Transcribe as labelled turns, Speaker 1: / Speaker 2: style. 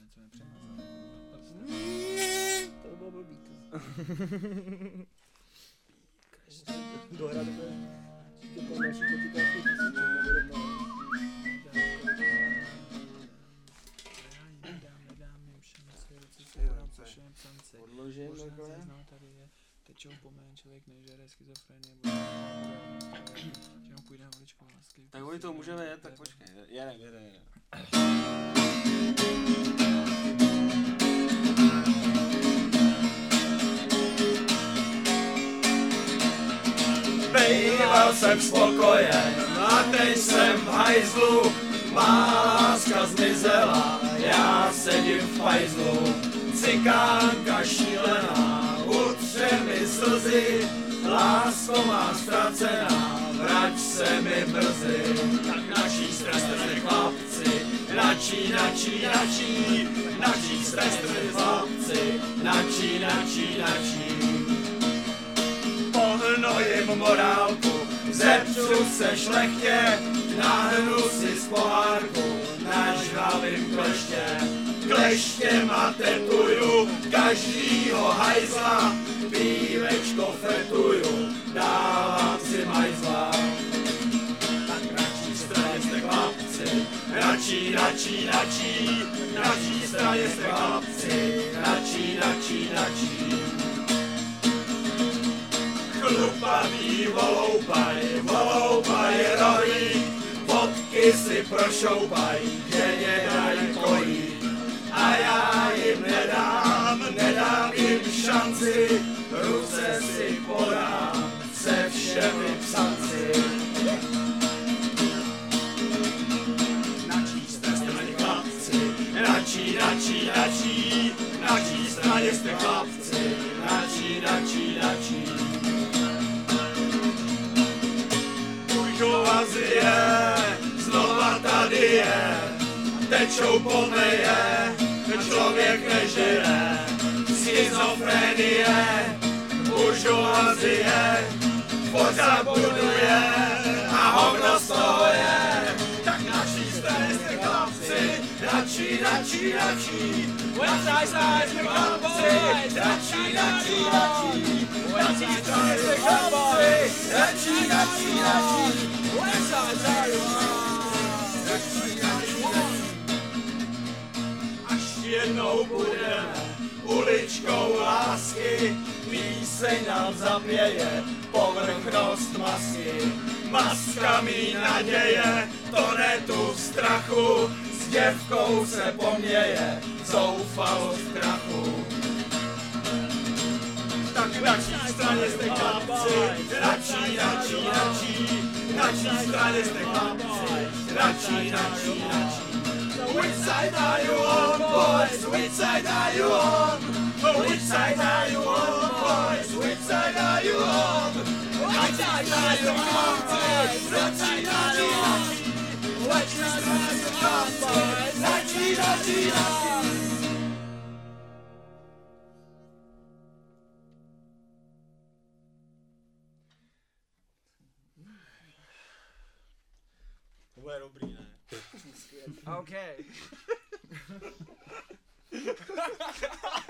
Speaker 1: něco nepřemazal.
Speaker 2: To by bylo blbý. to. To bylo další. Odložím takhle.
Speaker 1: člověk nežere schizofrenie, že mu půjde lásky.
Speaker 3: Tak oni to můžeme jet, tak počkej. Jedem, jedem, jedem.
Speaker 4: Býval jsem spokojen a teď jsem v hajzlu. Má láska zmizela, já sedím v hajzlu. Cikánka šílená, utře mi slzy. Lásko má ztracená, vrať se mi brzy. Tak naší jste chlapci, načí, načí, načí. Naší jste chlapci, načí, načí, načí pohnojím morálku, zepřu se šlechtě, nahnu si z pohárku, nažhavím kleště. Kleštěma tetuju každýho hajzla, pívečko fetuju, dávám si majzla. Tak radší straně jste chlapci, radší, radší, radší, radší straně jste chlapci, radší, radší, radší. Chlupavý voloupaj, voloupaj rohlík, vodky si prošoupaj, že daj kojík. A já jim nedám, nedám jim šanci, ruce si podám se všemi psanci. Načí jste straně chlapci, načí, načí, načí, načí straně jste chlapci, načí, načí, načí. Tečou pomeje, člověk nežije, schizofrenie, buržoazie, pořád buduje a hovno z toho je. Tak naší jste chlapci, radši, radši, radši, side jste chlapci, radši, radši, radši, side jste chlapci, radši, radši, radši, Westside side radši, jednou budeme uličkou lásky, píseň nám zapěje povrchnost masky. Maska mý naděje, to ne tu v strachu, s děvkou se poměje, zoufalost krachu. Naší straně jste chlapci, radši, radši, radši, naší straně jste chlapci, radši, radši, radši. Which side are you on, boys? Which side are you on? Which side are you on, boys? Which side are you on? Which side are you on, boys? Which side are you on? Which side are you on, boys? Nachi, nachi, nachi.
Speaker 3: To bude dobrý, ne?
Speaker 1: OK.